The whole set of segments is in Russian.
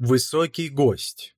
Высокий гость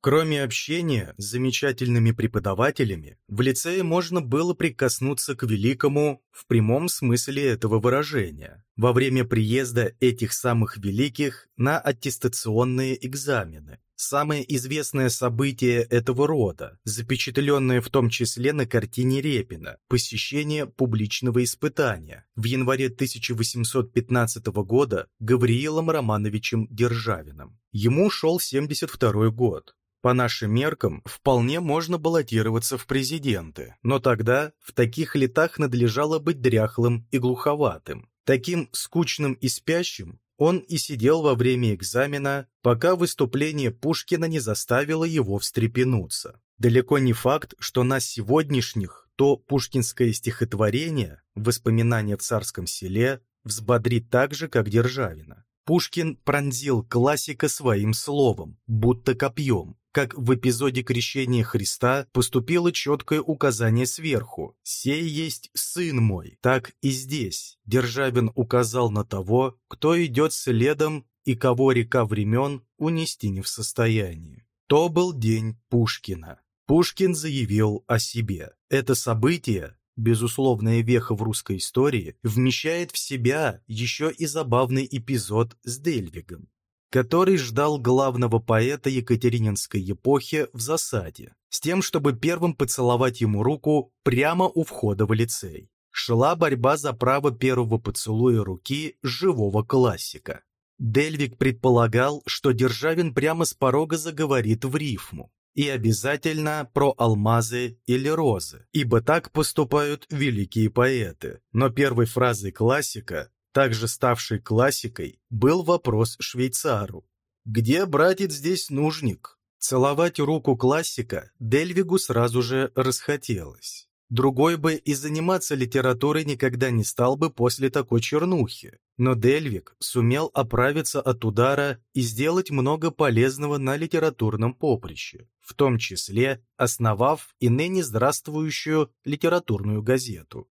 Кроме общения с замечательными преподавателями, в лицее можно было прикоснуться к великому в прямом смысле этого выражения во время приезда этих самых великих на аттестационные экзамены. Самое известное событие этого рода, запечатленное в том числе на картине Репина «Посещение публичного испытания» в январе 1815 года Гавриилом Романовичем Державиным. Ему шел 72 год. По нашим меркам, вполне можно баллотироваться в президенты, но тогда в таких летах надлежало быть дряхлым и глуховатым. Таким скучным и спящим он и сидел во время экзамена, пока выступление Пушкина не заставило его встрепенуться. Далеко не факт, что нас сегодняшних то пушкинское стихотворение «Воспоминания в царском селе» взбодрит так же, как Державина. Пушкин пронзил классика своим словом, будто копьем, как в эпизоде крещения Христа поступило четкое указание сверху «Сей есть сын мой». Так и здесь Державин указал на того, кто идет следом и кого река времен унести не в состоянии. То был день Пушкина. Пушкин заявил о себе. Это событие, безусловная веха в русской истории, вмещает в себя еще и забавный эпизод с Дельвигом который ждал главного поэта Екатерининской эпохи в засаде, с тем, чтобы первым поцеловать ему руку прямо у входа в лицей. Шла борьба за право первого поцелуя руки живого классика. Дельвик предполагал, что Державин прямо с порога заговорит в рифму. И обязательно про алмазы или розы, ибо так поступают великие поэты. Но первой фразой классика также ставший классикой, был вопрос швейцару. «Где, братец, здесь нужник?» Целовать руку классика Дельвигу сразу же расхотелось. Другой бы и заниматься литературой никогда не стал бы после такой чернухи. Но Дельвиг сумел оправиться от удара и сделать много полезного на литературном поприще, в том числе основав и ныне здравствующую литературную газету.